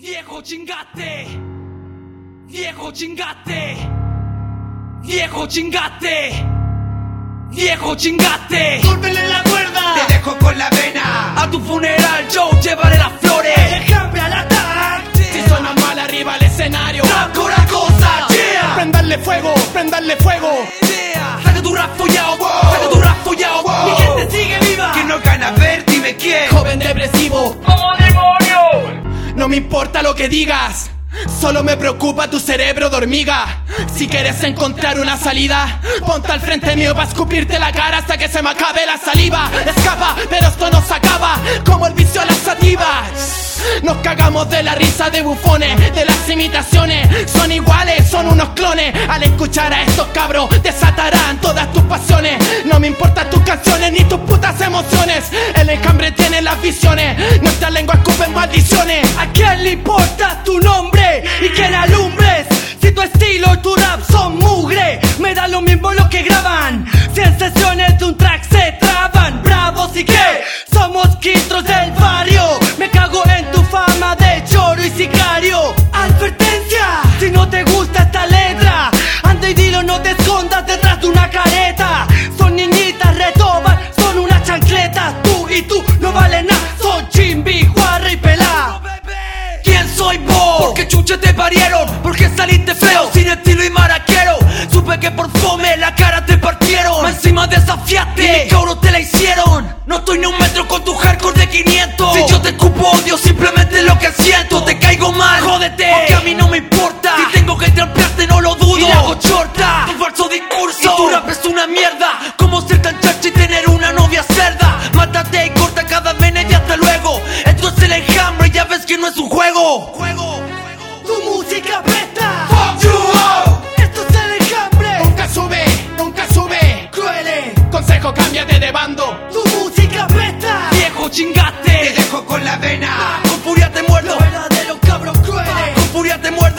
Viejo chingate. Viejo chingate. Viejo chingate. Viejo chingate. ¡Córtele la cuerda! Te dejo con la vena. A tu funeral yo llevaré las me importa lo que digas. Solo me preocupa tu cerebro de hormiga. Si quieres encontrar una salida, ponte al frente mío para escupirte la cara hasta que se me acabe la saliva. Escapa, pero esto no se acaba, como el vicio a las sativas. Nos cagamos de la risa de bufones, de las imitaciones. Son iguales, son unos clones. Al escuchar a estos cabros, desatarán todas tus pasiones. No me importan tus canciones ni tus putas emociones. El enjambre tiene las visiones, nuestras lenguas escupen maldiciones. ¿A quién le importa tu nombre y quién alumbres? Si tu estilo y tu rap son mugre, me da lo mismo lo que graban. Si en sesiones de un track se traban, bravos y qué, somos quintros del barrio. Me cago en tu fama de choro y sicario. Soy vos? Porque chuche te parieron, porque saliste feo, sin estilo y maraquero. Supe que por fome la cara te partieron. Encima desafiaste, y mi cabro te la hicieron. No estoy ni un metro con tu hardcore de 500. Si yo te escupo odio, simplemente lo que siento. Te caigo mal, jódete, porque a mí no me importa. Si tengo que trampearte, no lo dudo. Y hago chorta, que no es un juego. Juego. Tu música presta. Fuck you all. Esto es el enjambre. Nunca sube, nunca sube. Crueles. Consejo, cámbiate de bando. Tu música presta. Viejo, chingaste. Te dejo con la vena. Con furia te muerdo. De los cabros crueles. Con furia te muerdo.